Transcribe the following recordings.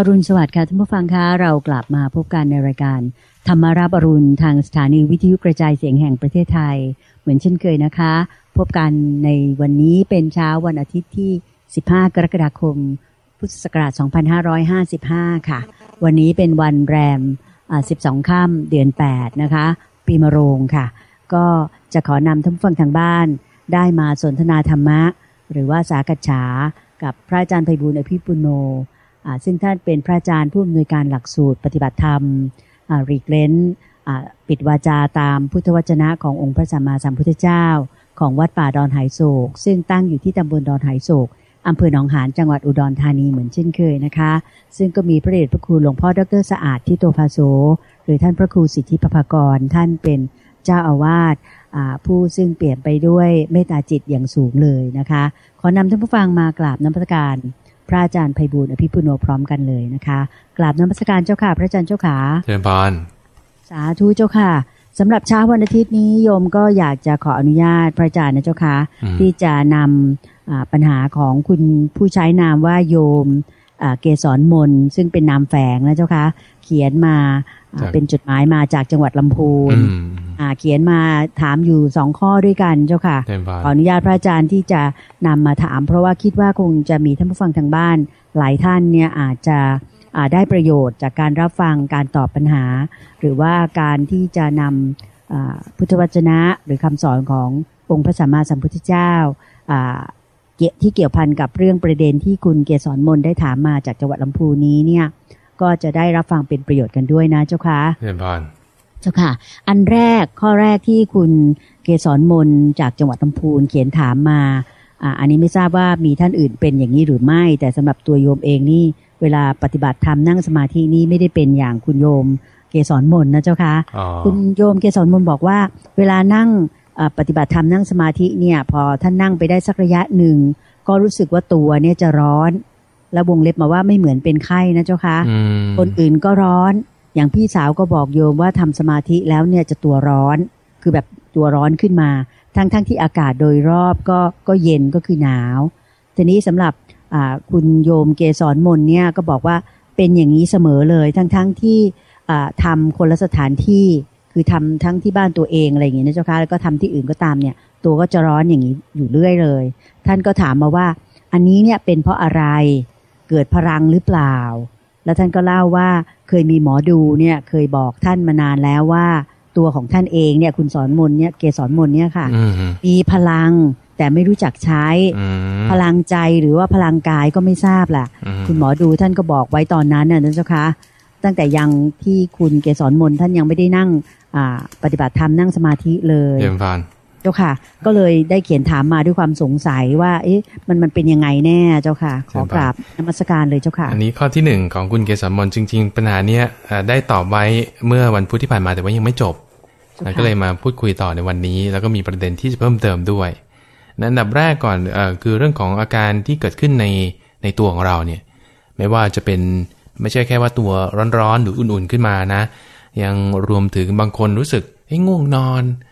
อรุณสวัสดิ์ค่ะท่านผู้ฟังคะเรากลับมาพบกันในรายการธรรมารับอรุณทางสถานีวิทยุกระจายเสียงแห่งประเทศไทย เหมือนเช่นเคยนะคะ พบกันในวันนี้เป็นเช้าวันอาทิตย์ที่ 15 กรกฎาคม พุทธศักราช 2555 ค่ะ วันนี้เป็นวันแรม 12 ค่ำเดือน 8 นะคะ ปีมะโรงค่ะ ก็จะขอนำท่านผู้ฟังทางบ้าน ได้มาสนทนาธรรมะ หรือว่าสากัจฉากับพระอาจารย์ไพบูลอภิปุโน ซึ่งท่านเป็นพระอาจารย์ผู้อำนวยการหลักสูตรปฏิบัติธรรมรีเกลนปิดวาจาตามพุทธวจนะขององค์พระสัมมาสัมพุทธเจ้า ของวัดป่าดอนไหโศก ซึ่งตั้งอยู่ที่ตำบลดอนไหโศกอำเภอหนองหานจังหวัดอุดรธานีเหมือนเช่นเคยนะคะ ซึ่งก็มีพระเดชพระคุณหลวงพ่อดรสะอาดที่โตภาโสหรือท่านพระครูสิทธิปภากร ท่านเป็นเจ้าอาวาสผู้ซึ่งเปลี่ยนไปด้วยเมตตาจิตอย่างสูงเลยนะคะ ขอนำท่านผู้ฟังมากราบน้ำพระการ พระอาจารย์ไพบูลอภิปุโนพร้อมกันเลยนะคะกราบน้ำพระการเจ้าค่ะ พระอาจารย์เจ้าขาเจริญพรสาธุเจ้าค่ะสำหรับเช้าวันอาทิตย์นี้โยมก็อยากจะขออนุญาตพระอาจารย์นะเจ้าค่ะที่จะนำปัญหาของคุณผู้ใช้นามว่าโยมเกสรมนซึ่งเป็นนามแฝงนะเจ้าค่ะเขียนมาเป็นจดหมายมาจากจังหวัดลำพูนเขียนมาถามอยู่สองข้อด้วยกันเจ้าค่ะ ขออนุญาตพระอาจารย์ที่จะนำมาถาม เพราะว่าคิดว่าคงจะมีท่านผู้ฟังทางบ้าน หลายท่านเนี่ยอาจจะได้ประโยชน์จากการรับฟังการตอบปัญหา หรือว่าการที่จะนำพุทธวจนะหรือคำสอนขององค์พระสัมมาสัมพุทธเจ้าที่เกี่ยวพันกับเรื่องประเด็นที่คุณเกศรมนได้ถามมาจากจังหวัดลำพูนี้เนี่ย ก็จะได้รับฟังเป็นประโยชน์กันด้วยนะเจ้าค่ะเรียนพานเจ้าค่ะ อันแรกข้อแรกที่คุณเกศรมนจากจังหวัดลำพูนเขียนถามมาอ่าอันนี้ไม่ทราบว่ามีท่านอื่นเป็นอย่างนี้หรือไม่ แต่สำหรับตัวโยมเองนี่ เวลาปฏิบัติธรรมนั่งสมาธินี้ไม่ได้เป็นอย่างคุณโยมเกสรมนนะเจ้าคะคุณโยมเกสรมนบอกว่า เวลานั่งปฏิบัติธรรมนั่งสมาธิเนี่ย พอท่านนั่งไปได้สักระยะหนึ่งก็รู้สึกว่าตัวเนี่ยจะร้อน แล้ววงเล็บมาว่าไม่เหมือนเป็นไข้นะเจ้าคะคนอื่นก็ร้อน อย่างพี่สาวก็บอกโยมว่าทำสมาธิแล้วเนี่ยจะตัวร้อน คือแบบตัวร้อนขึ้นมา ทั้งๆทที่อากาศโดยรอบก็ก็เย็นก็คือหนาว ทีนี้สำหรับคุณโยมเกสรมนเนี่ยก็บอกว่าเป็นอย่างนี้เสมอเลย ทั้งๆทที่ทำคนละสถานที่ คือทำทั้งที่บ้านตัวเองอะไรอย่างเงี้ยนะเจ้าค่ะแล้วก็ทำที่อื่นก็ตามเนี่ย ตัวก็จะร้อนอย่างนี้อยู่เรื่อยเลย ท่านก็ถามมาว่า อันนี้เนี่ยเป็นเพราะอะไร เกิดพลังหรือเปล่า แล้วท่านก็เล่าว่าเคยมีหมอดูเนี่ยเคยบอกท่านมานานแล้วว่า ตัวของท่านเองเนี่ยคุณสอนมนเนี่ยเกสรมนเนี่ยค่ะ มีพลังแต่ไม่รู้จักใช้พลังใจหรือว่าพลังกายก็ไม่ทราบแหละคุณหมอดูท่านก็บอกไว้ตอนนั้นน่ะนะเจ้าคะตั้งแต่ยังที่คุณเกสรมนท่านยังไม่ได้นั่งปฏิบัติธรรมนั่งสมาธิเลยเยี่ยมฟานเจ้าค่ะ ก็เลยได้เขียนถามมาด้วยความสงสัยว่า เอ๊ะ มันมันเป็นยังไงแน่เจ้าค่ะ ขอกราบนมัสการเลยเจ้าค่ะ อันนี้ข้อที่หนึ่งของคุณเกสรมนจริง ๆ ปัญหาเนี้ยได้ตอบไว้เมื่อวันพุธที่ผ่านมาแต่ว่ายังไม่จบก็เลยมาพูดคุยต่อในวันนี้ แล้วก็มีประเด็นที่จะเพิ่มเติมด้วยอันดับแรกก่อนอคือเรื่องของอาการที่เกิดขึ้นในในตัวของเราเนี่ย ไม่ว่าจะเป็นไม่ใช่แค่ว่าตัวร้อนๆหรืออุ่นๆขึ้นมานะ ยังรวมถึงบางคนรู้สึกไอ้ง่วงนอนอ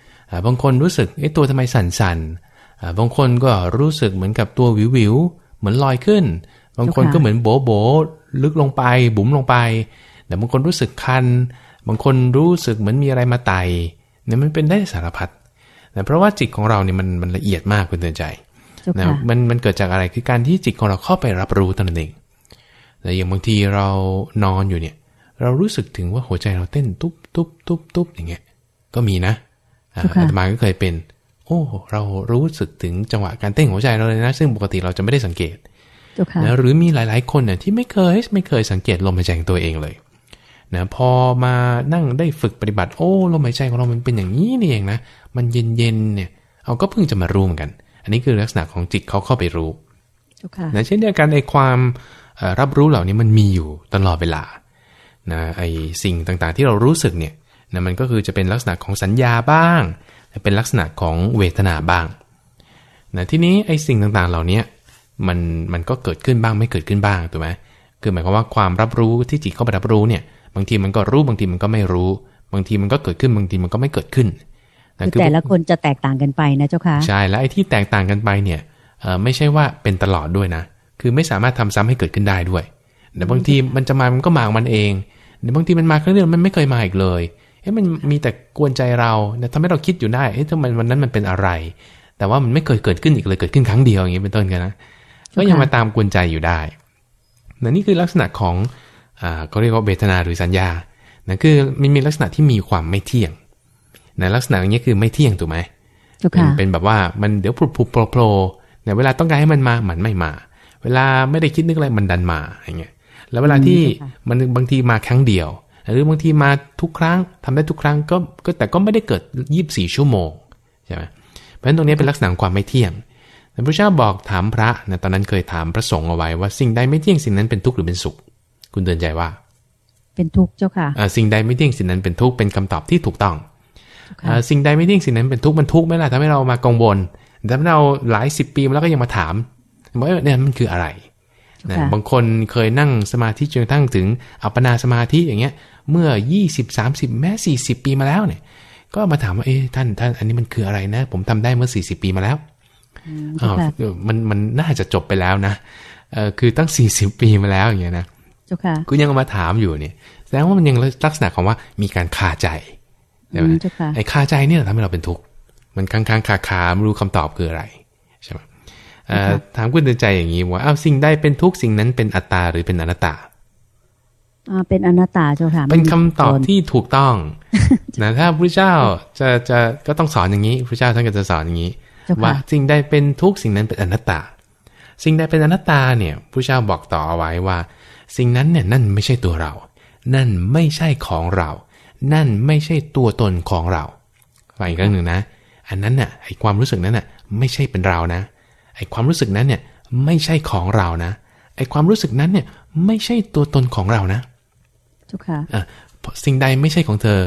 บางคนรู้สึกไอ้ตัวทำไมสั่นๆบางคนก็รู้สึกเหมือนกับตัววิวๆเหมือนลอยขึ้น บางคนก็เหมือนโบโบลึกลงไป บุ๋มลงไป แต่บางคนรู้สึกคัน บางคนรู้สึกเหมือนมีอะไรมาไต่เนี่ยมันเป็นได้สารพัดนะเพราะว่าจิตของเราเนี่ยมันมันละเอียดมากคุณเตือนใจนะมันมันเกิดจากอะไรคือการที่จิตของเราเข้าไปรับรู้ตนเองแต่อย่างบางทีเรานอนอยู่เนี่ย เรารู้สึกถึงว่าหัวใจเราเต้นตุ๊บตุ๊บตุ๊บตุ๊บอย่างเงี้ยก็มีนะ อาตมาก็เคยเป็น โอ้ เรารู้สึกถึงจังหวะการเต้นหัวใจเราเลยนะ ซึ่งปกติเราจะไม่ได้สังเกตนะหรือมีหลาย ๆ คนเนี่ยที่ไม่เคยไม่เคยสังเกตลมหายใจของตัวเองเลยนะพอมานั่งได้ฝึกปฏิบัติ โอ้ลมหายใจของเรามันเป็นอย่างนี้นี่เองนะมันเย็นๆเนี่ยเอาก็เพิ่งจะมารู้เหมือนกัน อันนี้คือลักษณะของจิตเขาเข้าไปรู้นะเช่นเดียวกันในความรับรู้เหล่านี้มันมีอยู่ตลอดเวลานะไอสิ่งต่างๆที่เรารู้สึกเนี่ย นะมันก็คือจะเป็นลักษณะของสัญญาบ้าง เป็นลักษณะของเวทนาบ้างนะที่นี้ไอสิ่งต่างๆ เหล่านี้มันมันก็เกิดขึ้นบ้างไม่เกิดขึ้นบ้างถูกไหมคือหมายความว่าความรับรู้ที่จิตเข้าไปรับรู้เนี่ย บางทีมันก็รู้บางทีมันก็ไม่รู้ บางทีมันก็เกิดขึ้นบางทีมันก็ไม่เกิดขึ้นคือแต่ละคนจะแตกต่างกันไปนะเจ้าค่ะใช่แล้วไอ้ที่แตกต่างกันไปเนี่ยไม่ใช่ว่าเป็นตลอดด้วยนะ คือไม่สามารถทำซ้ำให้เกิดขึ้นได้ด้วยแต่บางทีมันจะมามันก็มาของมันเองแต่บางทีมันมาครั้งเดียวมันไม่เคยมาอีกเลย เฮ้ยมันมีแต่กวนใจเราเนี่ยทำให้เราคิดอยู่ได้เฮ้ยทำไมวันนั้นมันเป็นอะไร แต่ว่ามันไม่เคยเกิดขึ้นอีกเลยเกิดขึ้นครั้งเดียวอย่างนี้เป็นต้นกันนะก็ยังมาตามกวนใจอยู่ได้นนี่คือลักษณะของอ่าเขาเรียกว่าเบทนาหรือสัญญานะคือมันมีลักษณะที่มีความไม่เที่ยงนะลักษณะอย่างนี้คือไม่เที่ยงถูกไหมเป็นเป็นแบบว่ามันเดี๋ยวผุบผุบโผล่เนี่ยเวลาต้องการให้มันมามันไม่มา เวลาไม่ได้คิดนึกอะไรมันดันมาอย่างเงี้ยแล้วเวลาที่มันบางทีมาครั้งเดียว หรือบางทีมาทุกครั้งทำได้ทุกครั้งก็ก็แต่ก็ไม่ได้เกิดยีิบสี่ชั่วโมงใช่ไหมเพราะฉะนั้นตรงนี้เป็นลักษณะความไม่เที่ยงแต่พระเจ้าบอกถามพระนะตอนนั้นเคยถามพระสงฆ์เอาไว้ว่าสิ่งใดไม่เที่ยงสิ่งนั้นเป็นทุกข์หรือเป็นสุข คุณเตือนใจว่า เป็นทุกข์เจ้าค่ะสิ่งใดไม่เที่ยงสิ่งนั้นเป็นทุกข์เป็นคำตอบที่ถูกต้องสิ่งใดไม่เที่ยงสิ่งนั้นเป็นทุกข์มันทุกข์ไหมล่ะทำให้เรามากังวลทำให้เราหลายสิบปีมาแล้วก็ยังมาถามว่าเนี่ยมันคืออะไรนะบางคนเคยนั่งสมาธิจนกระทั่งถึงอัปปนาสมาธิอย่างเงี้ย เมื่อยี่สิบสามสิบแม้สี่สิบปีมาแล้วเนี่ย ก็มาถามว่าเอ๊ะท่านท่านอันนี้มันคืออะไรนะ ผมทำได้เมื่อสี่สิบปีมาแล้วอ๋อมันมันน่าจะจบไปแล้วนะเออคือตั้งสี่สิบปีมาแล้วอย่างเงี้ยนะคุณยังมาถามอยู่เนี่ยแสดงว่ามันยังลักษณะของว่ามีการคาใจใช่ไหมไอ้คาใจเนี่ยทำให้เราเป็นทุกข์มันค้างๆคาคาไม่รู้คำตอบคืออะไรใช่ไหมถามคุณเตือนใจอย่างนี้ว่าอ้าวสิ่งใดเป็นทุกสิ่งนั้นเป็นอัตตาหรือเป็นอนัตตา เป็นอนัตตาเจ้าค่ะเป็นคำตอบที่ถูกต้องนะถ้าพระเจ้าจะจะก็ต้องสอนอย่างนี้พระเจ้าท่านก็จะสอนอย่างนี้ ว่าสิ่งใดเป็นทุกสิ่งนั้นเป็นอนัตตา สิ่งใดเป็นอนัตตาเนี่ยพระเจ้าบอกต่อเอาไว้ว่า สิ่งนั้นเนี่ยนั่นไม่ใช่ตัวเรา นั่นไม่ใช่ของเรา นั่นไม่ใช่ตัวตนของเราฟังอีกครั้งหนึ่งนะ อันนั้นน่ะไอความรู้สึกนั้นน่ะไม่ใช่เป็นเรานะไอ้ความรู้สึกนั้นเนี่ยไม่ใช่ของเรานะไอ้ความรู้สึกนั้นเนี่ยไม่ใช่ตัวตนของเรานะ ทุกค่ะอะสิ่งใดไม่ใช่ของเธอ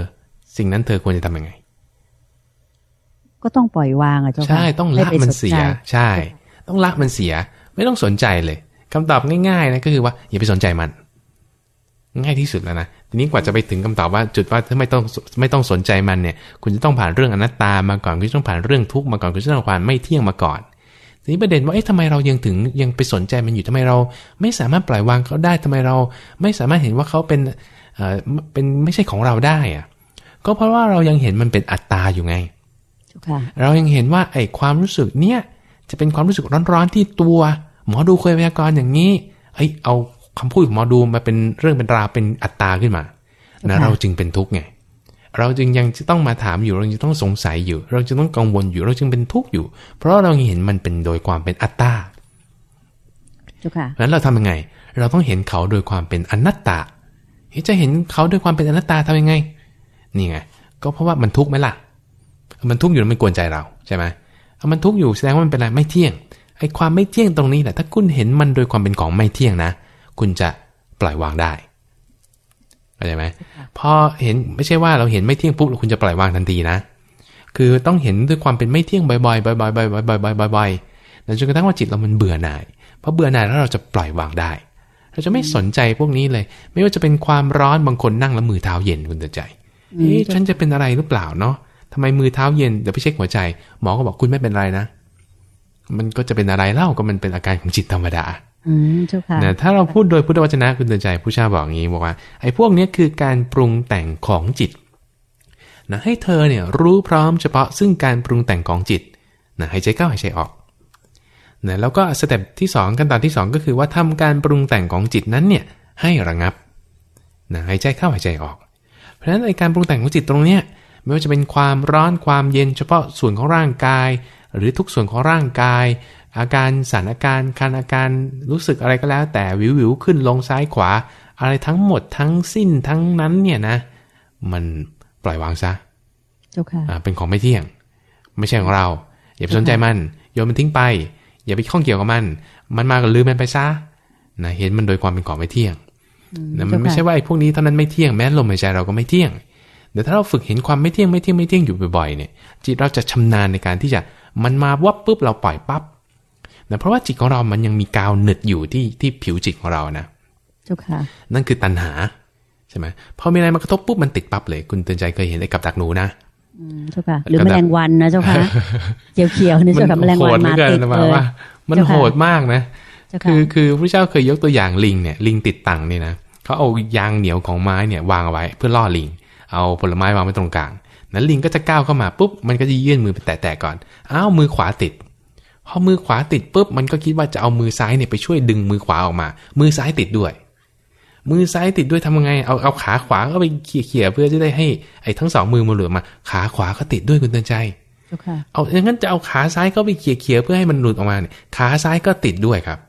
สิ่งนั้นเธอควรจะทํำยังไง ก็ต้องปล่อยวางอะเจ้าค่ะใช่ต้องละมันเสีย ใช่ ต้องละมันเสีย ไม่ต้องสนใจเลยคำตอบง่ายๆนะก็คือว่าอย่าไปสนใจมัน ง่ายที่สุดแล้วนะทีนี้กว่าจะไปถึงคำตอบว่าจุดว่าถ้าไม่ต้องไม่ต้องสนใจมันเนี่ย คุณจะต้องผ่านเรื่องอนัตตามาก่อนคุณจะต้องผ่านเรื่องทุกข์มาก่อนคุณจะต้องผ่านไม่เที่ยงมาก่อน ทีนี้ประเด็นว่าเอ๊ะทำไมเรายังถึงยังไปสนใจมันอยู่ทำไมเรา ไม่สามารถปล่อยวางเขาได้ทำไมเรา ไม่สามารถเห็นว่าเขาเป็นเอ่อเป็นไม่ใช่ของเราได้อะก็เพราะว่าเรายังเห็นมันเป็นอัตตาอยู่ไงเรายังเห็นว่าไอ้ความรู้สึกเนี้ยจะเป็นความรู้สึกร้อนๆที่ตัว หมอดูเคยพยากรณ์อย่างนี้เฮ้ยเอาคำพูดของหมอดูมาเป็นเรื่องเป็นราวเป็นอัตตาขึ้นมานะเราจึงเป็นทุกข์ไง เราจึงยังจะต้องมาถามอยู่ เราจึงต้องสงสัยอยู่ เราจึงต้องกังวลอยู่ เราจึงเป็นทุกข์อยู่ เพราะเราเห็นมันเป็นโดยความเป็นอัตตาจุค่ะนั้นเราทำยังไง เราต้องเห็นเขาโดยความเป็นอนัตตาจะเห็นเขาด้วยความเป็นอนัตตาทำยังไง นี่ไง ก็เพราะว่ามันทุกข์ไหมล่ะ มันทุกข์อยู่มันกวนใจเราใช่ไหมมันทุกข์อยู่แสดงว่ามันเป็นอะไรไม่เที่ยง ไอ้ความไม่เที่ยงตรงนี้แหละ ถ้าคุณเห็นมันโดยความเป็นของไม่เที่ยงนะ คุณจะปล่อยวางได้ เข้าใจไหมพอเห็นไม่ใช่ว่าเราเห็นไม่เที่ยงปุ๊บคุณจะปล่อยวางทันทีนะ คือต้องเห็นด้วยความเป็นไม่เที่ยงบ่อยๆบ่อยๆบ่อยๆบ่อยๆบ่อยๆแล้วจนกระทั่งว่าจิตเรามันเบื่อหน่ายพอเบื่อหน่ายแล้วเราจะปล่อยวางได้ เราจะไม่สนใจพวกนี้เลย ไม่ว่าจะเป็นความร้อนบางคนนั่งแล้วมือเท้าเย็นคุณเตือนใจเอ๊ะฉันจะเป็นอะไรหรือเปล่าเนาะทำไมมือเท้าเย็นเดี๋ยวไปเช็คหัวใจ หมอก็บอกคุณไม่เป็นไรนะ มันก็จะเป็นอะไรเล่าก็มันเป็นอาการของจิตธรรมดา นะถ้าเราพูดโดยพุทธวจนะคุณเตือนใจผู้ชาบอกอย่างนี้บอกว่าไอ้พวกนี้คือการปรุงแต่งของจิตนะให้เธอเนี่ยรู้พร้อมเฉพาะซึ่งการปรุงแต่งของจิตนะหายใจเข้าหายใจออกนะแล้วก็ step ที่2ขั้นตอนที่ 2 ก็คือว่าทำการปรุงแต่งของจิตนั้นเนี่ยให้ระงับนะหายใจเข้าหายใจออก เพราะฉะนั้นในการปรุงแต่งของจิตตรงเนี้ยไม่ว่าจะเป็นความร้อนความเย็นเฉพาะส่วนของร่างกาย หรือทุกส่วนของร่างกาย อาการสั่นอาการคันอาการรู้สึกอะไรก็แล้ว แต่วิววิวขึ้นลงซ้ายขวา อะไรทั้งหมดทั้งสิ้นทั้งนั้นเนี่ยนะ มันปล่อยวางซะเจ้าค่ะเป็นของไม่เที่ยง ไม่ใช่ของเรา อย่าไปสนใจมันโยนมันทิ้งไป อย่าไปข้องเกี่ยวกับมัน มันมาก็ลืมมันไปซะนะเห็นมันโดยความเป็นของไม่เที่ยงนะมันไม่ใช่ว่าไอ้พวกนี้เท่านั้นไม่เที่ยงแม้ลมหายใจเราก็ไม่เที่ยงเดี๋ยวถ้าเราฝึกเห็นความไม่เที่ยงไม่เที่ยงไม่เที่ยงอยู่บ่อยๆเนี่ยจิตเราจะชำนาญในการที่จะมันมาวับปุ๊บเราปล่อยปั๊บ นะเพราะว่าจิตของเรามันยังมีกาวหนึดอยู่ที่ที่ผิวจิตของเรานะเจ้าค่ะ นั่นคือตัณหาใช่ไหมพอมีอะไรมากระทบปุ๊บมันติดปั๊บเลย คุณเตือนใจเคยเห็นไอ้กับดักหนูนะเจ้าค่ะหรือแมลงวันนะเจ้าค่ะเขียวๆนี่เจ้าค่ะแมลงวันมาติดเลยมันโหดมากนะเจ้าคืค่ะอคือพระเจ้าเคยยกตัวอย่างลิงเนี่ย ลิงติดตังเนี่ยนะเขาเอายางเหนียวของไม้เนี่ยวางเอาไว้เพื่อล่อลิง เอาผลไม้วางไว้ตรงกลางนั้นลิงก็จะก้าวเข้ามาปุ๊บมันก็จะยื่นมือไปแตะๆก่อนอ้าวมือขวาติด พอมือขวาติดปุ๊บมันก็คิดว่าจะเอามือซ้ายเนี่ยไปช่วยดึงมือขวาออกมา มือซ้ายติดด้วย มือซ้ายติดด้วยทำยังไงเอาเอาขาขวาก็ไปเขี่ยๆเพื่อจะได้ให้ไอ้ทั้งสองมือมันหลุดออกมา ขาขวาก็ติดด้วยคุณเตือนใจเจ้าค่ะเอาอย่างนั้นจะเอาขาซ้ายเข้าไปเขี่ยๆเพื่อให้มันหลุดออกมาเนี่ยขาซ้ายก็ติดด้วยครับ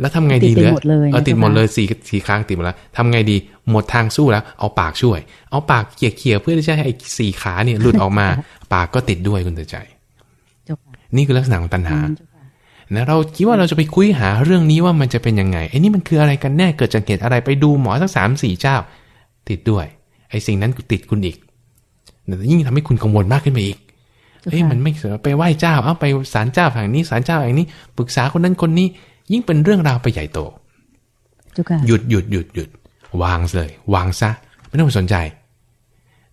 แล้วทำไงดีติดไปเหลือหมดเลยเออนะติดหมดเจ้าค่ะเลยสี่สี่ครั้งติดหมดแล้วทำไงดีหมดทางสู้แล้ว เอาปากช่วย เอาปากเขี่ยๆเพื่อที่จะให้ไอ้สี่ขาเนี่ยหลุดออกมา ปากก็ติดด้วยคุณเตือนใจเจ้าค่ะ นี่คือลักษณะของตัณหาเจ้าค่ะนะเราคิดว่าเราจะไปคุยหาเรื่องนี้ว่ามันจะเป็นยังไงไอ้นี่มันคืออะไรกันแน่เกิดจากเหตุอะไรไปดูหมอสักสามสี่เจ้า ติดด้วย ไอ้สิ่งนั้นติดคุณอีกแต่ยิ่งทำให้คุณกังวลมากขึ้นไปอีกเจ้าเอ้ยค่ะมันไม่เสือไปไหว้เจ้าเอาไปศาลเจ้าฝั่งนี้ศาลเจ้าอย่างนี้ปรึกษาคนนั้นคนนี้ ยิ่งเป็นเรื่องราวไปใหญ่โตเจ้าค่ะหยุดหยุดหยุดหยุดวางเลย วางซะ ไม่ต้องไปสนใจ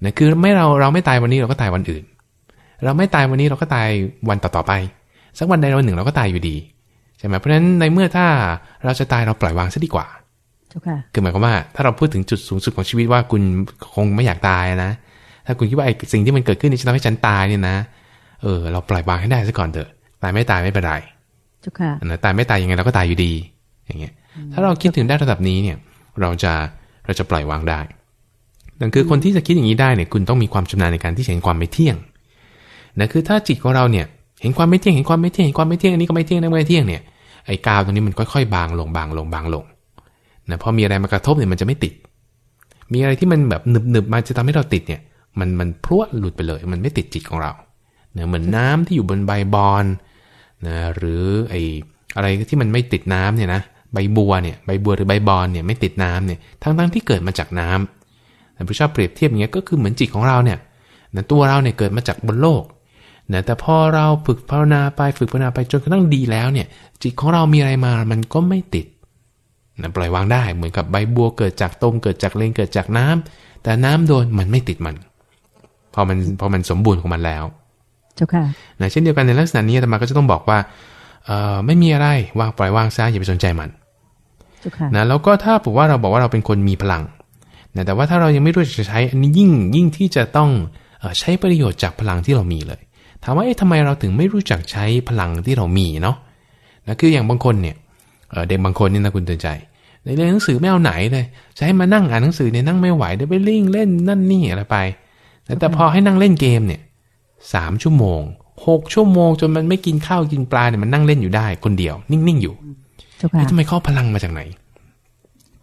นะคือไม่เราเราไม่ตายวันนี้เราก็ตายวันอื่น เราไม่ตายวันนี้เราก็ตายวันต่อๆไป สักวันใดวันหนึ่งเราก็ตายอยู่ดีใช่ไหมเพราะฉะนั้นในเมื่อถ้าเราจะตายเราปล่อยวางซะดีกว่าเจ้าค่ะคือหมายความว่าถ้าเราพูดถึงจุดสูงสุดของชีวิตว่าคุณคงไม่อยากตายนะ ถ้าคุณคิดว่าไอ้สิ่งที่มันเกิดขึ้นนี่จะทำให้ฉันตายเนี่ยนะ เออ เราปล่อยวางให้ได้ซะก่อนเถอะตายไม่ตายไม่เป็นไรเจ้าค่ะนะตายไม่ตายยังไงเราก็ตายอยู่ดี อย่างเงี้ย ถ้าเราคิดถึงได้ระดับนี้เนี่ย เราจะเราจะปล่อยวางได้นั่นคือคนที่จะคิดอย่างนี้ได้เนี่ย คุณต้องมีความชำนาญในการที่จะเห็นความไม่เที่ยง นะคือถ้าจิตของเราเนี่ยเห็นความไม่เที่ยงเห็นความไม่เที่ยงเห็นความไม่เที่ยงอันนี้ก็ไม่เที่ยงนั่นก็ไม่เที่ยงเนี่ยไอ้กาวตรงนี้มันค่อยๆ บางลงบางลงบางลงนะพอมีอะไรมากระทบเนี่ยมันจะไม่ติด มีอะไรที่มันแบบหนึบหนึบๆมาจะทำให้เราติดเนี่ย มันมันพรวดหลุดไปเลย มันไม่ติดจิตของเราเนะเหมือนน้ำที่อยู่บนใบบอนนะหรือไอ้อะไรที่มันไม่ติดน้ำเนี่ยนะใบบัวเนี่ยใบบัวหรือใบบอนเนี่ยไม่ติดน้ำเนี่ยทั้งๆที่เกิดมาจากน้ำแต่พระเจ้าเปรียบเทียบอย่างเงี้ยก็คือเหมือนจิตของเราเนี่ยนะตัวเราเนี่ยเกิดมาจากบนโลก นะแต่พอเราฝึกภาวนาไปฝึกภาวนาไปจนกระทั่งดีแล้วเนี่ย จิตของเรามีอะไรมามันก็ไม่ติดนะปล่อยวางได้เหมือนกับใบบัวเกิดจากตมเกิดจากเลนเกิดจากน้ำแต่น้ำโดนมันไม่ติดมัน พอมันพอมันสมบูรณ์ของมันแล้ว เจ้าค่ะนะเช่นเดียวกันในลักษณะนี้อาตมาก็จะต้องบอกว่าเอ่อไม่มีอะไรวางปล่อยวางซะอย่าไปสนใจมันเจ้าค่ะนะแล้วก็ถ้าบอกว่าเราบอกว่าเราเป็นคนมีพลังนะแต่ว่าถ้าเรายังไม่รู้จักจะใช้อันนี้ยิ่งยิ่งที่จะต้องเอ่อใช้ประโยชน์จากพลังที่เรามีเลย ถามว่าเอ๊ะทำไมเราถึงไม่รู้จักใช้พลังที่เรามีเนาะนะคืออย่างบางคนเนี่ยเอ่อเด็กบางคนนี่นะคุณเตือนใจในเรียนหนังสือไม่เอาไหนเลยจะให้มานั่งอ่านหนังสือเนี่ยนั่งไม่ไหวเดี๋ยวไปเล่นเล่นนั่นนี่อะไรไป แต่แต่พอให้นั่งเล่นเกมเนี่ยสามชั่วโมงหกชั่วโมงจนมันไม่กินข้าวกินปลาเนี่ยมันนั่งเล่นอยู่ได้ คนเดียว นิ่งๆอยู่เจ้าค่ะเอ๊ะทำไมเขาเอาพลังมาจากไหน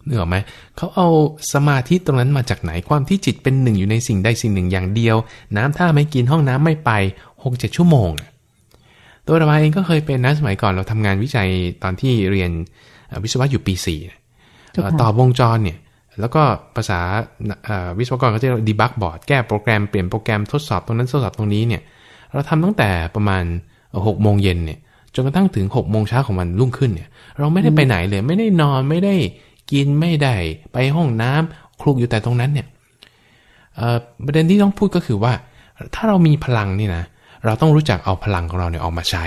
นึกออกไหมเขาเอาสมาธิตรงนั้นมาจากไหนความที่จิตเป็นหนึ่งอยู่ในสิ่งใดสิ่งหนึ่งอย่างเดียว น้ำท่าไม่กินห้องน้ำไม่ไป หกเจ็ดชั่วโมงอะตัวเราเองก็เคยเป็นนะสมัยก่อนเราทำงานวิจัยตอนที่เรียนเอ่อวิศวะอยู่ปีสี่เนี่ยเจ้าเอ่อค่ะต่อวงจรเนี่ยแล้วก็ภาษาเอ่อวิศวกรเขาจะเรียกดีบักบอร์ดแก้โปรแกรมเปลี่ยนโปรแกรมทดสอบตรงนั้นทดสอบตรงนี้เนี่ยเราทำตั้งแต่ประมาณหกโมงเย็นเนี่ยจนกระทั่งถึงหกโมงเช้าของวันรุ่งขึ้นเนี่ย เราไม่ได้ไปไหนเลย ไม่ได้นอนไม่ได้กินไม่ได้ไปห้องน้ำคลุกอยู่แต่ตรงนั้นเนี่ยเอ่อประเด็นที่ต้องพูดก็คือว่า ถ้าเรามีพลังนี่นะ เราต้องรู้จักเอาพลังของเราเนี่ยออกมาใช้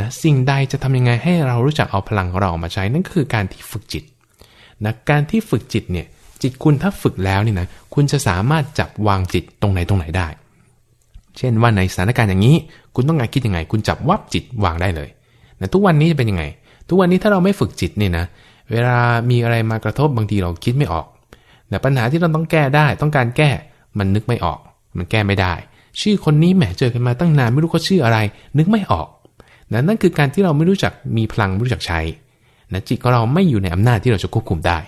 นะสิ่งใดจะทำยังไงให้เรารู้จักเอาพลังของเราออกมาใช้นั่นก็คือการที่ฝึกจิตนะการที่ฝึกจิตเนี่ยจิตคุณถ้าฝึกแล้วนี่นะคุณจะสามารถจับวางจิตตรงไหนตรงไหนได้ เช่นว่าในสถานการณ์อย่างนี้ คุณต้องการคิดยังไง คุณจับวับจิตวางได้เลยนะทุกวันนี้จะเป็นยังไง ทุกวันนี้ถ้าเราไม่ฝึกจิตเนี่ยนะเวลามีอะไรมากระทบบางทีเราคิดไม่ออกแต่ปัญหาที่เราต้องแก้ได้ ต้องการแก้มันนึกไม่ออก มันแก้ไม่ได้ ชื่อคนนี้แหมเจอกันมาตั้งนานไม่รู้เขาชื่ออะไร นึกไม่ออกนะนั่นคือการที่เราไม่รู้จักมีพลังไม่รู้จักใช้นะจิตของเราไม่อยู่ในอำนาจที่เราจะควบคุมได้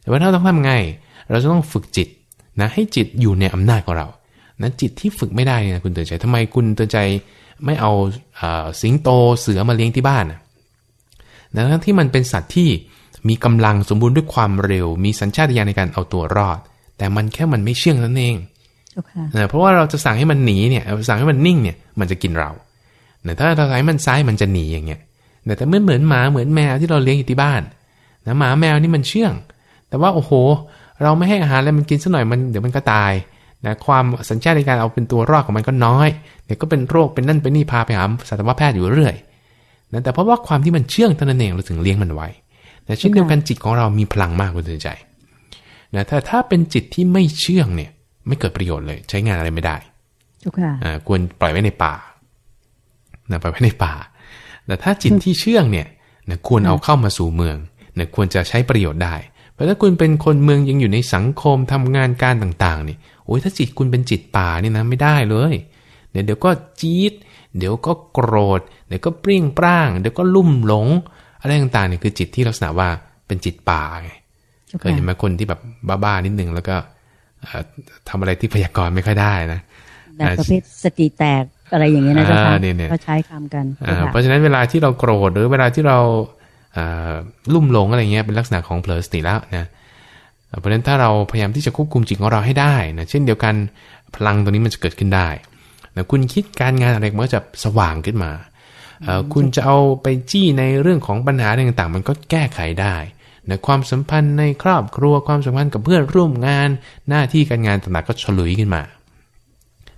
แต่ว่าเราต้องทำไง เราจะต้องฝึกจิตนะให้จิตอยู่ในอำนาจของเรานะจิตที่ฝึกไม่ได้นะคุณเตือนใจทำไมคุณเตือนใจไม่เอาสิงโตเสือมาเลี้ยงที่บ้านนะทั้งที่มันเป็นสัตว์ที่มีกำลังสมบูรณ์ด้วยความเร็ว มีสัญชาตญาณในการเอาตัวรอด แต่มันแค่มันไม่เชื่องนั่นเอง เจ้าค่ะนะเพราะว่าเราจะสั่งให้มันหนีเนี่ยสั่งให้มันนิ่งเนี่ย มันจะกินเรานะถ้าเราให้มันซ้ายมันจะหนีอย่างเงี้ยแต่ไม่เหมือนหมาเหมือนแมวที่เราเลี้ยงอยู่ที่บ้านนะหมาแมวนี่มันเชื่อง แต่ว่าโอ้โห เราไม่ให้อาหารแล้วมันกินสักหน่อยมันเดี๋ยวมันก็ตายนะความสัญชาติในการเอาเป็นตัวรอดของมันก็น้อยเดี๋ยวก็เป็นโรคเป็นนั่นเป็นนี่พาไปหาสัตวแพทย์อยู่เรื่อยนะแต่เพราะว่าความที่มันเชื่องเท่านั้นเองเราถึงเลี้ยงมันไว้แต่เช่นเดียวกันจิตของเรามีพลังมากคุณเตือนใจนะถ้าถ้าเป็นจิตที่ไม่เชื่องเนี่ย ไม่เกิดประโยชน์เลย ใช้งานอะไรไม่ได้เจ้าค่ะอ่าควรปล่อยไว้ในป่านะปล่อยไว้ในป่า แต่ถ้าจิตที่เชื่องเนี่ยนะควรเอาเข้ามาสู่เมืองนะควรจะใช้ประโยชน์ได้ เพราะถ้าคุณเป็นคนเมืองยังอยู่ในสังคมทำงานการต่างๆนี่โอ้ยถ้าจิตคุณเป็นจิตป่านี่นะไม่ได้เลยเดี๋ยวเดี๋ยวก็จี๊ดเดี๋ยวก็โกรธ เดี๋ยวก็เปรี้ยงปร้าง เดี๋ยวก็ลุ่มหลง อะไรต่างๆเนี่ยคือจิตที่ลักษณะว่าเป็นจิตป่าไงเจ้าเคยค่ะเห็นไหมคนที่แบบบ้าๆนิดนึงแล้วก็เอ่อ ทำอะไรที่พยากรณ์ไม่ค่อยได้นะแบบประเภทสติแตกอะไรอย่างเงี้ยนะเจ้าค่ะอ่าเนี่ยเนี่ยก็ใช้คำกันอ่าเจ้าเพค่ะราะฉะนั้นเวลาที่เราโกรธหรือเวลาที่เราอ่าลุ่มหลงอะไรเงี้ยเป็นลักษณะของเผลอสติแล้วนะเพราะฉะนั้นถ้าเราพยายามที่จะควบคุมจิตของเราให้ได้นะเช่นเดียวกันพลังตรงนี้มันจะเกิดขึ้นได้นะคุณคิดการงานอะไรมันก็จะสว่างขึ้นมาเอ่อคุณจะเอาไปจี้ในเรื่องของปัญหาอะไรต่างๆ มันก็แก้ไขได้ นะความสัมพันธ์ในครอบครัวความสัมพันธ์กับเพื่อนร่วมงานหน้าที่การงานต่างๆก็ฉลุยขึ้นมา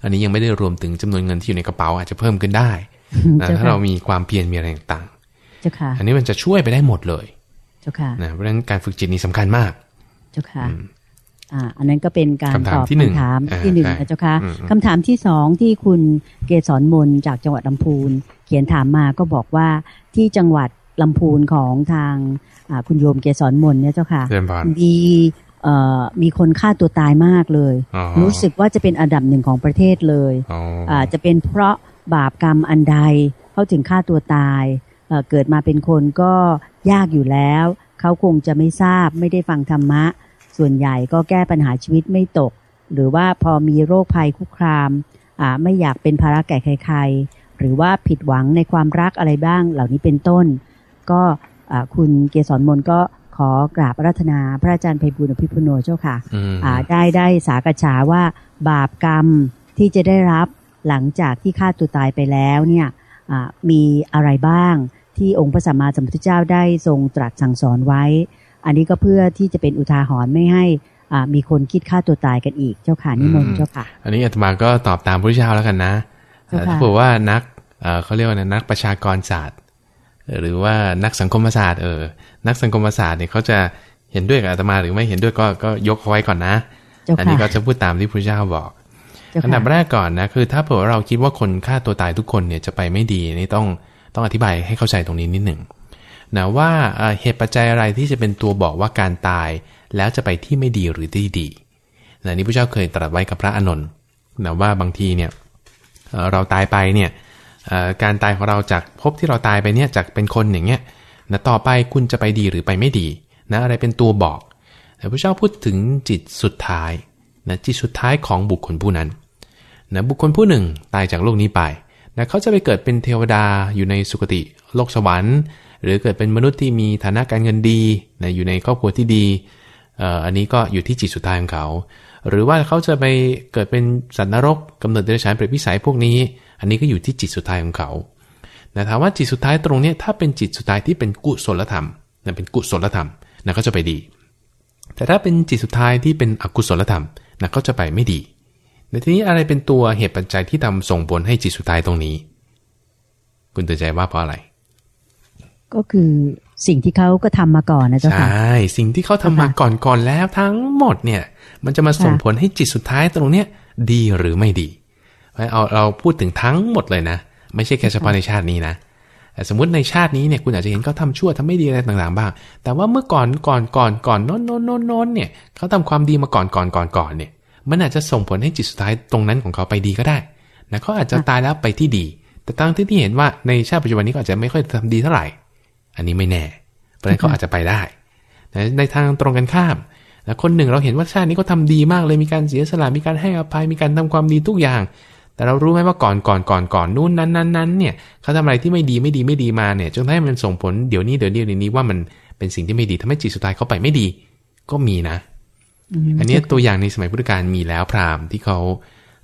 อันนี้ยังไม่ได้รวมถึงจำนวนเงินที่อยู่ในกระเป๋าอาจจะเพิ่มขึ้นได้นะเจ้าถ้าค่ะเรามีความเพียรมีอะไรต่างเจ้าค่ะๆอันนี้มันจะช่วยไปได้หมดเลยเจ้าค่ะนะเพราะฉะนั้นการฝึกจิตนี่สำคัญมากเจ้าค่ะอ่าอันนั้นก็เป็นการคำถามตอบที่หนึ่งคำถามอ่าที่หนึ่งใช่นะเจ้าค่ะอืมอืมคำถามที่สองที่คุณเกษรมนจากจังหวัดลำพูน เขียนถามมาก็บอกว่าที่จังหวัด ลำพูนของทางอ่าคุณโยมเกษรมนเนี่ยเจ้าค่ะเรียนพรมีเอ่อมีคนฆ่าตัวตายมากเลยอ๋อรู้สึกว่าจะเป็นอันดับหนึ่งของประเทศเลยอ๋ออาจะเป็นเพราะบาปกรรมอันใดเขาถึงฆ่าตัวตายเอ่อเกิดมาเป็นคนก็ยากอยู่แล้ว เขาคงจะไม่ทราบไม่ได้ฟังธรรมะ ส่วนใหญ่ก็แก้ปัญหาชีวิตไม่ตก หรือว่าพอมีโรคภัยคุกคามอ่าไม่อยากเป็นภาระแก่ใคร ๆ หรือว่าผิดหวังในความรักอะไรบ้างเหล่านี้เป็นต้น ก็อ่าคุณเกษรมนก็ขอกราบอารัธนาพระอาจารย์ไพบุญอภิปุโนเจ้าค่ะอืมอ่าได้ได้สากฉาว่าบาปกรรมที่จะได้รับหลังจากที่ฆ่าตัวตายไปแล้วเนี่ยอ่ามีอะไรบ้างที่องค์พระสัมมาสัมพุทธเจ้าได้ทรงตรัสสั่งสอนไว้ อันนี้ก็เพื่อที่จะเป็นอุทาหรณ์ไม่ให้อ่ามีคนคิดฆ่าตัวตายกันอีกเจ้าค่ะนิมนต์เจ้าค่ะ อันนี้อาตมาก็ตอบตามพระเจ้าแล้วกันนะเจ้าค่ะถ้าบอกว่านักเอ่อเขาเรียกว่านะนักประชากรศาสตร์ หรือว่านักสังคมศาสตร์เออ นักสังคมศาสตร์เนี่ยเขาจะเห็นด้วยกับอาตมาหรือไม่เห็นด้วยก็ก็ยกเอาไว้ก่อนนะเจ้าอันนี้ค่ะก็จะพูดตามที่พระเจ้าบอกเจ้าอันดัค่ะบแรกก่อนนะคือ ถ้าเผื่อว่าเราคิดว่าคนฆ่าตัวตายทุกคนเนี่ยจะไปไม่ดีนี่ต้องต้องอธิบายให้เข้าใจตรงนี้นิดหนึ่งนะว่าเอ่อเหตุปัจจัยอะไรที่จะเป็นตัวบอกว่าการตาย แล้วจะไปที่ไม่ดีหรือที่ดีนะนี่พระเจ้าเคยตรัสไว้กับพระอานนท์นะว่าบางทีเนี่ยเอ่อเราตายไปเนี่ยเอ่อ การตายของเราจากภพที่เราตายไปเนี่ยจากเป็นคนอย่างเงี้ยนะต่อไปคุณจะไปดีหรือไปไม่ดีนะอะไรเป็นตัวบอก แต่พระเจ้าพูดถึงจิตสุดท้ายนะจิตสุดท้ายของบุคคลผู้นั้นนะบุคคลผู้หนึ่งตายจากโลกนี้ไปนะเขาจะไปเกิดเป็นเทวดาอยู่ในสุคติโลกสวรรค์ หรือเกิดเป็นมนุษย์ที่มีฐานะการเงินดีนะอยู่ในครอบครัวที่ดีเอ่ออันนี้ก็อยู่ที่จิตสุดท้ายของเขา หรือว่าเขาจะไปเกิดเป็นสัตว์นรกกำเนิดเดรัจฉานเปรตวิสัยพวกนี้ อันนี้ก็อยู่ที่จิตสุดท้ายของเขานะถามว่าจิตสุดท้ายตรงเนี้ยถ้าเป็นจิตสุดท้ายที่เป็นกุศลธรรมนะเป็นกุศลธรรมนะก็จะไปดี แต่ถ้าเป็นจิตสุดท้ายที่เป็นอกุศลธรรมนะก็จะไปไม่ดีในทีนี้อะไรเป็นตัวเหตุปัจจัยที่ทำส่งผลให้จิตสุดท้ายตรงนี้ คุณตัดใจว่าเพราะอะไร ก็คือสิ่งที่เขาก็ทำมาก่อนนะเจ้าใชค่ะ่สิ่งที่เขาทำมาก่อนก่อนแล้วทั้งหมดเนี่ย มันจะมาส่งค่ะผลให้จิตสุดท้ายตรงเนี้ยดีหรือไม่ดี เอาเราพูดถึงทั้งหมดเลยนะ ไม่ใช่แค่เฉพาะในชาตินี้นะแต่สมมติในชาตินี้เนี่ยคุณอาจจะเห็นเขาทำชั่วทำไม่ดีอะไรต่างๆบ้าง แต่ว่าเมื่อก่อนก่อนก่อนก่อนโน้นโน้นโน้นเนี่ยเขาทำความดีมาก่อนก่อนก่อนก่อนเนี่ยมันอาจจะส่งผลให้จิตสุดท้ายตรงนั้นของเขาไปดีก็ได้นะเขาอาจจะตายแล้วไปที่ดี แต่ตั้งที่ที่เห็นว่าในชาติปัจจุบันนี้ก็อาจจะไม่ค่อยทำดีเท่าไหร่ อันนี้ไม่แน่ เพราะฉะนั้นเขาอาจจะไปได้ ในทางตรงกันข้ามนะคนหนึ่งเราเห็นว่าชาตินี้เขาทาดีมากเลยมีการเสียสละมีการให้อภัยมีการทำความดีทุกอย่าง แต่เรารู้ไหมว่าก่อนก่อนก่อนก่อนนู่นนั้นนั้นนั้นเนี่ยเขาทำอะไรที่ไม่ดีไม่ดีไม่ดีมาเนี่ยจนทำให้มันส่งผลเดี๋ยวนี้เดี๋ยวนี้เดี๋ยวนี้ว่ามันเป็นสิ่งที่ไม่ดีทำให้จิตสุดท้ายเขาไปไม่ดี ก็มีนะมอันเนี้ยตัวอย่างในสมัยพุทธกาลมีแล้วพราหมณ์ที่เขา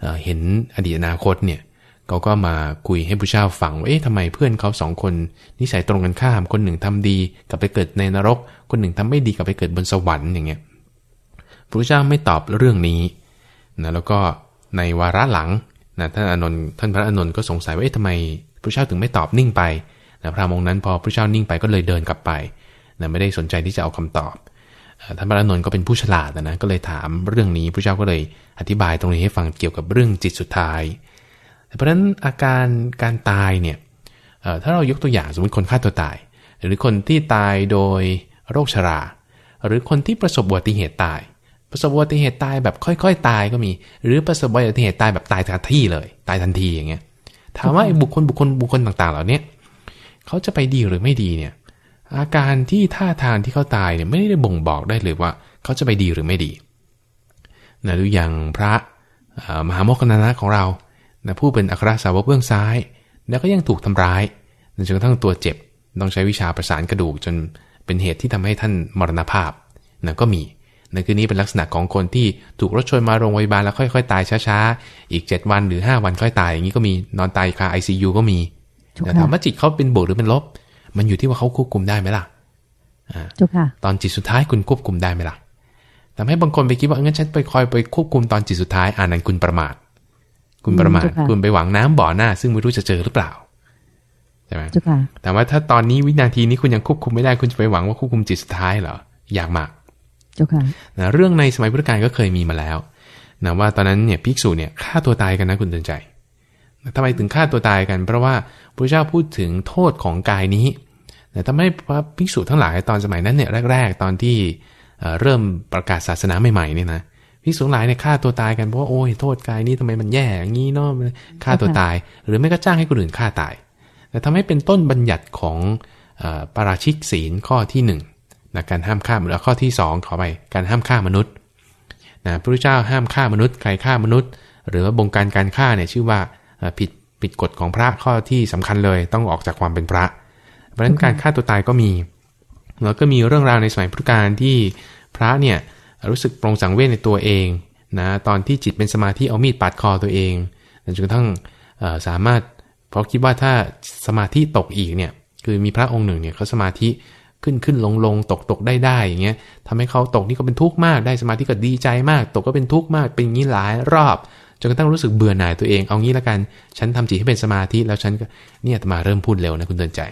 เอ่อเห็นอดีตอนาคตเนี่ยเขาก็มาคุยให้พระเจ้าฟังว่าเอ๊ะทำไมเพื่อนเขาสองคน นิสัยตรงกันข้าม คนหนึ่งทำดีกลับไปเกิดในนรก คนหนึ่งทำไม่ดีกลับไปเกิดบนสวรรค์อย่างเงี้ยพระเจ้าไม่ตอบเรื่องนี้นะแล้วก็ในวาระหลัง นะท่านอานนท์ท่านพระอานนท์ก็สงสัยว่าเอ๊ะทำไมพระเจ้าถึงไม่ตอบนิ่งไปนะพระองนั้นพอพระเจ้านิ่งไปก็เลยเดินกลับไปนะไม่ได้สนใจที่จะเอาคำตอบท่านพระนนท์ก็เป็นผู้ฉลาดนะก็เลยถามเรื่องนี้พระเจ้าก็เลยอธิบายตรงนี้ให้ฟังเกี่ยวกับเรื่องจิตสุดท้าย เพราะฉะนั้นอาการการตายเนี่ยถ้าเรายกตัวอย่างสมมติคนฆ่าตัวตาย หรือคนที่ตายโดยโรคชรา หรือคนที่ประสบอุบัติเหตุตาย ประสบอุบัติเหตุตายแบบค่อย ๆ ตายก็มี หรือประสบอุบัติเหตุตายแบบตายทันทีเลย ตายทันทีอย่างเงี้ย ถามว่าบุคคลบุคคลบุคคลต่างๆ เหล่านี้เขาจะไปดีหรือไม่ดีเนี่ย อาการที่ท่าทางที่เขาตายเนี่ยไม่ได้บ่งบอกได้เลยว่า เขาจะไปดีหรือไม่ดีนะดูอย่างพระมหาโมคคณนะของเรานะผู้เป็นอัครสาวกเบื้องซ้าย แล้วก็ยังถูกทำร้ายจนกระทั่งตัวเจ็บ ต้องใช้วิชาประสานกระดูกจนเป็นเหตุที่ทำให้ท่านมรณภาพนะก็มี นั่นคือนี้เป็นลักษณะของคนที่ถูกรถชนมาโรงพยาบาลแล้วค่อยๆ ตายช้าๆ อีก 7 วันหรือ 5 วันค่อยตายอย่างนี้ก็มีนอนตายคาไอซียูก็มีแต่ถามว่าจิตเขาเป็นบวกหรือเป็นลบ มันอยู่ที่ว่าเขาควบคุมได้ไหมล่ะตอนจิตสุดท้ายคุณควบคุมได้ไหมล่ะทำให้บางคนไปคิดว่างั้นฉันไปคอยไปควบคุมตอนจิตสุดท้ายอ่านั้นคุณประมาท คุณประมาทคุณไปหวังน้ำบ่อหน้า ซึ่งไม่รู้จะเจอหรือเปล่าใช่ไหมแต่ว่าถ้าตอนนี้วินาทีนี้คุณยังควบคุมไม่ได้คุณจะไปหวังว่าควบคุมจิตสุดท้ายเหรอยากมาก นะเรื่องในสมัยพุทธกาลก็เคยมีมาแล้วนะว่าตอนนั้นเนี่ยภิกษุเนี่ยฆ่าตัวตายกันนะคุณเตือนใจทำไมถึงฆ่าตัวตายกัน เพราะว่าพระเจ้าพูดถึงโทษของกายนี้แต่ทำให้พระภิกษุทั้งหลายตอนสมัยนั้นเนี่ยแรก ๆ ตอนที่เริ่มประกาศศาสนาใหม่ๆเนี่ยนะภิกษุหลายเนี่ยฆ่าตัวตายกันเพราะว่าโอ้ยโทษกายนี้ทำไมมันแย่อย่างนี้เนาะฆ่าตัวตาย หรือไม่ก็จ้างให้คนอื่นฆ่าตาย แต่ทำให้เป็นต้นบัญญัติของปาราชิกศีลข้อที่1นะการห้ามฆ่าแล้วข้อที่ 2 ขอไปการห้ามฆ่ามนุษย์นะพระพุทธเจ้าห้ามฆ่ามนุษย์ใครฆ่ามนุษย์ หรือว่าบงการการฆ่าเนี่ยชื่อว่าผิดผิดกฎของพระข้อที่สำคัญเลย ต้องออกจากความเป็นพระ เพราะฉะนั้นการฆ่าตัวตายก็มีแล้วก็มีเรื่องราวในสมัยพุทธกาลที่พระเนี่ยรู้สึกปรงสังเวชในตัวเองนะตอนที่จิตเป็นสมาธิเอามีดปาดคอตัวเองจนกระทั่งสามารถเพราะคิดว่าถ้าสมาธิตกอีกเนี่ยคือมีพระองค์หนึ่งเนี่ยเขาสมาธิ ขึ้นขึ้นลงลงตกตกได้ได้อย่างเงี้ยทำให้เขาตกนี่ก็เป็นทุกข์มากได้สมาธิก็ดีใจมาก ตกก็เป็นทุกข์มากเป็นอย่างนี้หลายรอบจนกระทั่งรู้สึกเบื่อหน่ายตัวเองเอางี้ละกัน ฉันทำจิตให้เป็นสมาธิแล้วฉันก็เนี่ยมาเริ่มพูดเร็วนะคุณเตือนใจ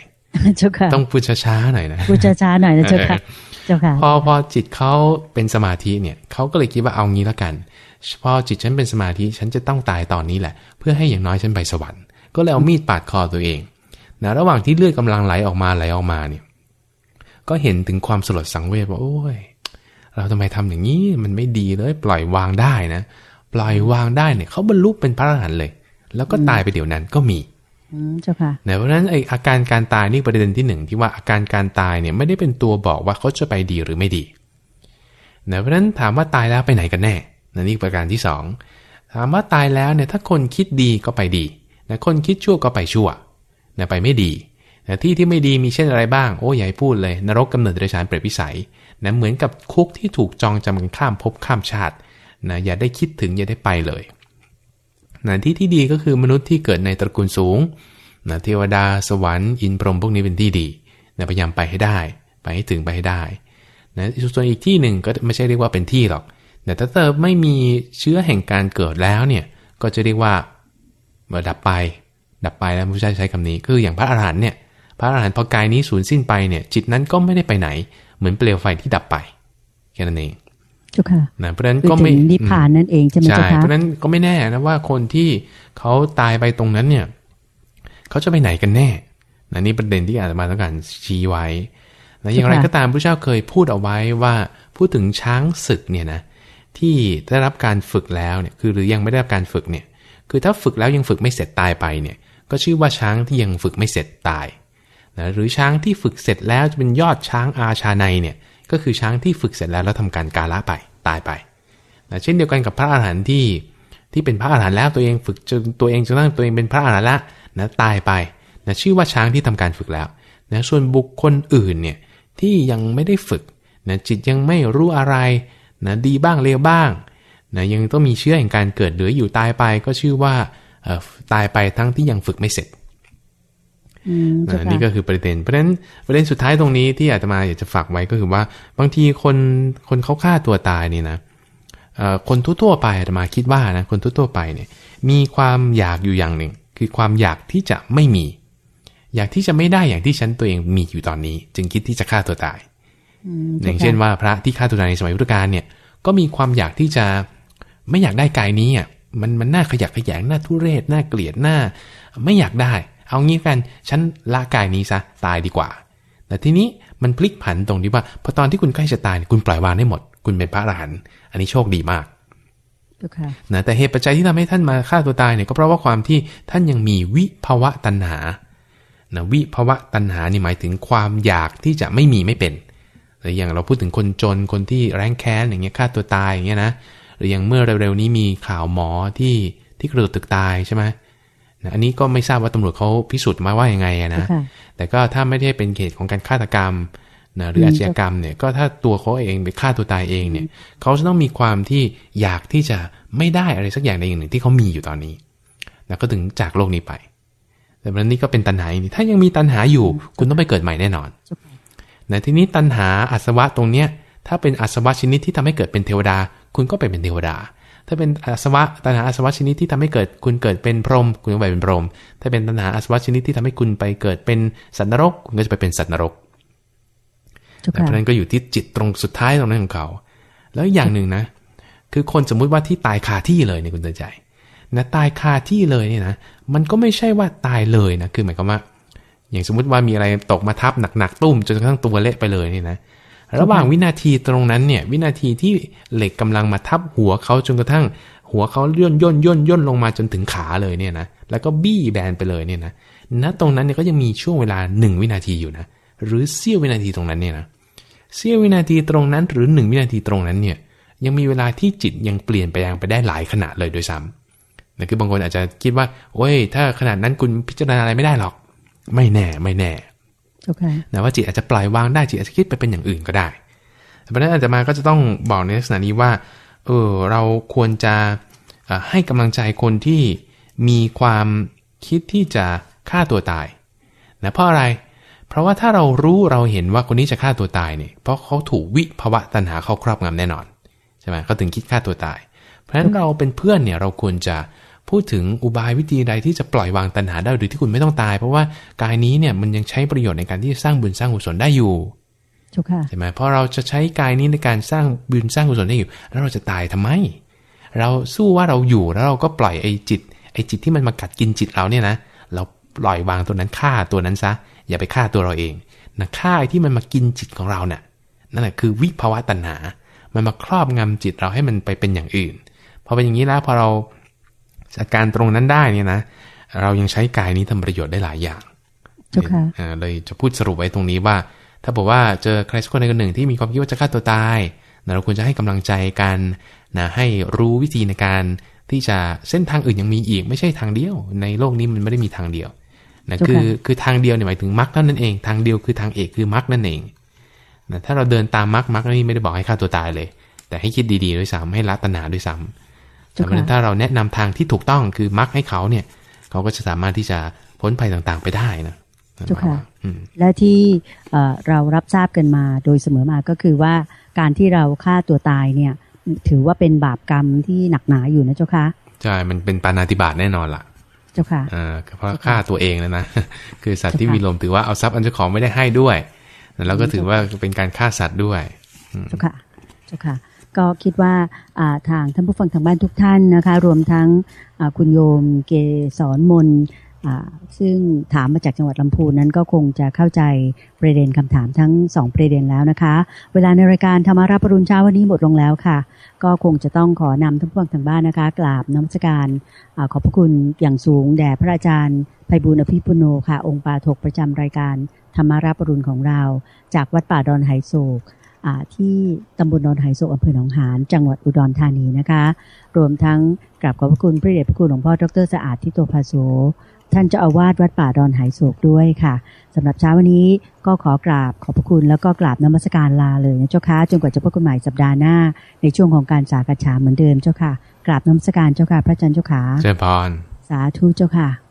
เจ้าค่ะต้องพูดช้าๆหน่อยนะพูดช้าๆหน่อยนะเจ้าค่ะเจ้าค่ะพอพอจิตเขาเป็นสมาธิเนี่ยเขาก็เลยคิดว่าเอางี้ละกันพอจิตฉันเป็นสมาธิฉันจะต้องตายตอนนี้แหละ เพื่อให้อย่างน้อยฉันไปสวรรค์ก็เลยเอามีดปาดคอตัวเองนะระหว่างที่เลือดกำลังไหลออกมาไหลออกมาเนี่ย ก็เห็นถึงความสลดสังเวชว่าโอ้ย เราทำไมทำอย่างนี้มันไม่ดีเลย ปล่อยวางได้นะ ปล่อยวางได้เนี่ยเขาบรรลุเป็นพระอรหันต์เลย แล้วก็ตายไปเดี๋ยวนั้นก็มีเจ้าค่ะเพราะฉะนั้นไออาการการตายนี่ประเด็นที่หนึ่งที่ว่าอาการการตายเนี่ยไม่ได้เป็นตัวบอกว่าเขาจะไปดีหรือไม่ดีเพราะฉะนั้นถามว่าตายแล้วไปไหนกันแน่นี่ประการที่สองถามว่าตายแล้วเนี่ยถ้าคนคิดดีก็ไปดีนะคนคิดชั่วก็ไปชั่วนะไปไม่ดีนะ ที่ที่ไม่ดีมีเช่นอะไรบ้าง โอ้ใหญ่พูดเลย นรกกำเนิดเดรัจฉานเปรตพิสัยนะเหมือนกับคุกที่ถูกจองจำกันข้ามภพข้ามชาตินะอย่าได้คิดถึงอย่าได้ไปเลยนะที่ที่ดีก็คือมนุษย์ที่เกิดในตระกูลสูงนะเทวดาสวรรค์อินพรหมพวกนี้เป็นที่ดีนะพยายามไปให้ได้ ไปให้ถึงไปให้ได้นะส่วนอีกที่หนึ่งก็ไม่ใช่เรียกว่าเป็นที่หรอกแต่ถ้าเธอไม่มีเชื้อแห่งการเกิดแล้วเนี่ยก็จะเรียกว่าดับไป ดับไปแล้วผู้ใช้ใช้คำนี้ คืออย่างพระอาหารหันต์เนี่ย พระอรหันต์พอกายนี้สูญสิ้นไปเนี่ย จิตนั้นก็ไม่ได้ไปไหน เหมือนเปลวไฟที่ดับไปแค่นั้นเองจุค่ะนะเพราะฉะนั้นก็ไม่นิพพานนั่นเองใช่ไหมใช่เพราะฉะนั้นก็ไม่แน่นะว่าคนที่เขาตายไปตรงนั้นเนี่ยเขาจะไปไหนกันแน่นะนี่ประเด็นที่อาจจะมาต้องการชี้ไว้นะอย่างไรก็ตามพระเจ้าเคยพูดเอาไว้ว่าพูดถึงช้างศึกเนี่ยนะที่ได้รับการฝึกแล้วเนี่ยคือหรือยังไม่ได้รับการฝึกเนี่ย คือถ้าฝึกแล้วยังฝึกไม่เสร็จตายไปเนี่ย ก็ชื่อว่าช้างที่ยังฝึกไม่เสร็จตาย นะหรือช้างที่ฝึกเสร็จแล้วจะเป็นยอดช้างอาชาในเนี่ยก็คือช้างที่ฝึกเสร็จแล้วแล้วทำการกาละไปตายไปนะเช่นเดียวกันกับพระอาหารหันต์ที่ที่เป็นพระอาหารหันต์แล้วตัวเองฝึกจนตัวเองจนตั้งตัวเองเป็นพระอาหารหันต์ละนะตายไปนะชื่อว่าช้างที่ทำการฝึกแล้วนะส่วนบุคคลอื่นเนี่ยที่ยังไม่ได้ฝึกนะจิตยังไม่รู้อะไรนะดีบ้างเลวบ้างนะยังต้องมีเชื่อแห่งการเกิดเหลืออยู่ตายไปก็ชื่อว่าตายไปทั้งที่ยังฝึกไม่เสร็จ นี่ก็คือประเด็น เพราะฉะนั้นประเด็นสุดท้ายตรงนี้ที่อาตมาอยากจะฝากไว้ก็คือว่า บางทีคนคนเขาฆ่าตัวตายนี่นะคนทั่วๆไปอาตมาคิดว่านะคนทั่วๆไปเนี่ย มีความอยากอยู่อย่างหนึ่ง คือความอยากที่จะไม่มี อยากที่จะไม่ได้อย่างที่ฉันตัวเองมีอยู่ตอนนี้ จึงคิดที่จะฆ่าตัวตายอืมอย่างเช่นว่าพระที่ฆ่าตัวตายในสมัยพุทธกาลเนี่ยก็มีความอยากที่จะไม่อยากได้กายนี้อะมันมันน่าขยักขยงน่าทุเรศน่าเกลียดน่าไม่อยากได้ เอางี้กัน ฉันละกายนี้ซะตายดีกว่า แต่ทีนี้มันพลิกผันตรงที่ว่าพอตอนที่คุณใกล้จะตายเนี่ยคุณปล่อยวางได้หมด คุณเป็นพระอรหันต์อันนี้โชคดีมากเจ้าค่ะนะแต่เหตุปัจจัยที่ทำให้ท่านมาฆ่าตัวตายเนี่ยก็เพราะว่าความที่ท่านยังมีวิภวะตัณหานะวิภวะตัณหานี่หมายถึงความอยากที่จะไม่มีไม่เป็นหรืออย่างเราพูดถึงคนจนคนที่แร้งแค้นอย่างเงี้ยฆ่าตัวตายอย่างเงี้ยนะหรืออย่างเมื่อเร็วๆนี้มีข่าวหมอที่ที่กระโดดตึกตายใช่ไหมนะ อันนี้ก็ไม่ทราบว่าตำรวจเขาพิสูจน์มาว่ายังไงอะนะเจ้าค่ะแต่ก็ถ้าไม่ได้เป็นเหตุของการฆาตกรรมนะหรืออาชญากรรมเนี่ยก็ถ้าตัวเขาเองไปฆ่าตัวตายเองเนี่ยเขาจะต้องมีความที่อยากที่จะไม่ได้อะไรสักอย่างใดอย่างหนึ่งที่เขามีอยู่ตอนนี้แล้วก็ถึงจากโลกนี้ไป แต่วันนี้ก็เป็นตัณหาอย่างนี้ถ้ายังมีตัณหาอยู่ คุณต้องไปเกิดใหม่แน่นอนเจ้าค่ะนะทีนี้ตัณหาอาสวะตรงเนี้ยถ้าเป็นอาสวะชนิดที่ทำให้เกิดเป็นเทวดา คุณก็ไปเป็นเทวดา ถ้าเป็นอาสวะตัณหาอาสวะชนิดที่ทำให้เกิดคุณเกิดเป็นพรหมคุณก็ไปเป็นพรหมถ้าเป็นตัณหาอาสวะชนิดที่ทำให้คุณไปเกิดเป็นสัตว์นรก คุณก็จะไปเป็นสัตว์นรกเจ้าเพราะค่ะฉะนั้นก็อยู่ที่จิตตรงสุดท้ายตรงนั้นของเขา แล้วอีกอย่างหนึ่งนะ คือคนสมมุติว่าที่ตายคาที่เลยเนี่ยคุณเตือนใจนะตายคาที่เลยเนี่ยนะมันก็ไม่ใช่ว่าตายเลยนะคือหมายความว่า อย่างสมมุติว่ามีอะไรตกมาทับหนักๆตุ้มจนกระทั่งตัวเละไปเลยเนี่ยนะ ระหว่างวินาทีตรงนั้นเนี่ย วินาทีที่เหล็กกำลังมาทับหัวเขาจนกระทั่ง หัวเขาย่นย่นย่นย่นลงมาจนถึงขาเลยเนี่ยนะแล้วก็บี้แบนไปเลยเนี่ยนะณตรงนั้นเนี่ยก็ยังมีช่วงเวลาหนึ่งวินาทีอยู่นะหรือเสี้ยววินาทีตรงนั้นเนี่ยนะเสี้ยววินาทีตรงนั้นหรือหนึ่งวินาทีตรงนั้นเนี่ย ยังมีเวลาที่จิตยังเปลี่ยนไปยังไปได้หลายขนาดเลยโดยซ้ำนะคือบางคนอาจจะคิดว่าโอ้ยถ้าขนาดนั้นคุณพิจารณาอะไรไม่ได้หรอก ไม่แน่ไม่แน่เจ้าค่ะ นะว่าจิตอาจจะปล่อยวางได้จิตอาจจะคิดไปเป็นอย่างอื่นก็ได้เพราะนั้นอาจจะมาก็จะต้องบอกในลักษณะนี้ว่าเออเราควรจะให้กำลังใจคนที่มีความคิดที่จะฆ่าตัวตายนะเพราะอะไร เพราะว่าถ้าเรารู้เราเห็นว่าคนนี้จะฆ่าตัวตายเนี่ยเพราะเขาถูกวิภวะตัณหาเข้าครอบงำแน่นอนใช่ไหมเขาถึงคิดฆ่าตัวตาย เพราะฉะนั้นเราเป็นเพื่อนเนี่ยเราควรจะ พูดถึงอุบายวิธีใดที่จะปล่อยวางตัณหาได้โดยที่คุณไม่ต้องตาย เพราะว่ากายนี้เนี่ยมันยังใช้ประโยชน์ในการที่จะสร้างบุญสร้างกุศลได้อยู่เจ้าค่ะใช่ไหมเพราะเราจะใช้กายนี้ในการสร้างบุญสร้างกุศลได้อยู่ แล้วเราจะตายทำไม เราสู้ว่าเราอยู่แล้วเราก็ปล่อยไอ้จิต ไอ้จิตที่มันมากัดกินจิตเราเนี่ยนะเราปล่อยวางตัวนั้นฆ่าตัวนั้นซะอย่าไปฆ่าตัวเราเองนะฆ่าไอ้ที่มันมากินจิตของเราเนี่ยนั่นแหละคือวิภาวะตัณหา มันมาครอบงำจิตเราให้มันไปเป็นอย่างอื่นพอเป็นอย่างนี้แล้วพอเรา จัดการตรงนั้นได้เนี่ยนะ เรายังใช้กายนี้ทำประโยชน์ได้หลายอย่างเจ้าค่ะเอ่อเลยจะพูดสรุปไว้ตรงนี้ว่า ถ้าบอกว่าเจอใครสักคนใดคนหนึ่งที่มีความคิดว่าจะฆ่าตัวตายนะเราควรจะให้กำลังใจกันนะให้รู้วิธีในการที่จะเส้นทางอื่นยังมีอีกไม่ใช่ทางเดียว ในโลกนี้มันไม่ได้มีทางเดียวนะเจ้าค่ะคือคือทางเดียวเนี่ยหมายถึงมรรคเท่านั้นเอง ทางเดียวคือทางเอกคือมรรคนั่นเองนะถ้าเราเดินตามมรรคมรรคนี่ไม่ได้บอกให้ฆ่าตัวตายเลย แต่ให้คิดดีๆด้วยซ้ำให้ละตัณหาด้วยซ้ำเจ้า เพราะฉะนั้นค่ะถ้าเราแนะนำทางที่ถูกต้องคือมรรคให้เขาเนี่ย เขาก็จะสามารถที่จะพ้นภัยต่างๆ ไปได้นะเจ้าค่ะอืมและที่เอ่อเรารับทราบกันมาโดยเสมอมาก็คือว่าการที่เราฆ่าตัวตายเนี่ย ถือว่าเป็นบาปกรรมที่หนักหนาอยู่นะเจ้าค่ะใช่ มันเป็นปานาติบาตแน่นอนล่ะ เจ้าค่ะอ่าเพราะฆ่าตัวเองแล้วนะคือสัตว์ที่เจ้าค่ะมีลมถือว่าเอาทรัพย์อันเจ้าของไม่ได้ให้ด้วยแล้วก็ถือว่าเป็นการฆ่าสัตว์ด้วยเจ้าค่ะเจ้าค่ะ ก็คิดว่าทางท่านผู้ฟังทางบ้านทุกท่านนะคะ รวมทั้งคุณโยมเกสรมนซึ่งถามมาจากจังหวัดลำพูนนั้นก็คงจะเข้าใจประเด็นคำถามทั้งสองประเด็นแล้วนะคะ เวลาในรายการธรรมาราปรุณเช้าวันนี้หมดลงแล้วค่ะ ก็คงจะต้องขอนำท่านผู้ฟังทางบ้านนะคะ กราบน้ำมศการอขอบพระคุณอย่างสูงแด่พระอาจารย์ไพบูลอภิปุโนค่ะ องค์ปาถกประจำรายการธรรมาราปรุณของเรา จากวัดป่าดอนไหโศก ที่ตำบลดอนไหโศกอำเภอหนองหานจังหวัดอุดรธานีนะคะ รวมทั้งกราบขอบพระคุณพระเดชพระคุณหลวงพ่อดรสะอาดทิโตภาโสท่านเจ้าอาวาสวัดป่าดอนไหโศกด้วยค่ะสำหรับเช้าวันนี้ก็ขอกราบขอบพระคุณแล้วก็กราบนมัสการลาเลยนะเจ้าค่ะจนกว่าจะพบกันใหม่สัปดาห์หน้า ในช่วงของการสากฉาเหมือนเดิมเจ้าค่ะ กราบนมัสการเจ้าค่ะ พระอาจารย์เจ้าค่ะเจริญพรสาธุเจ้าค่ะ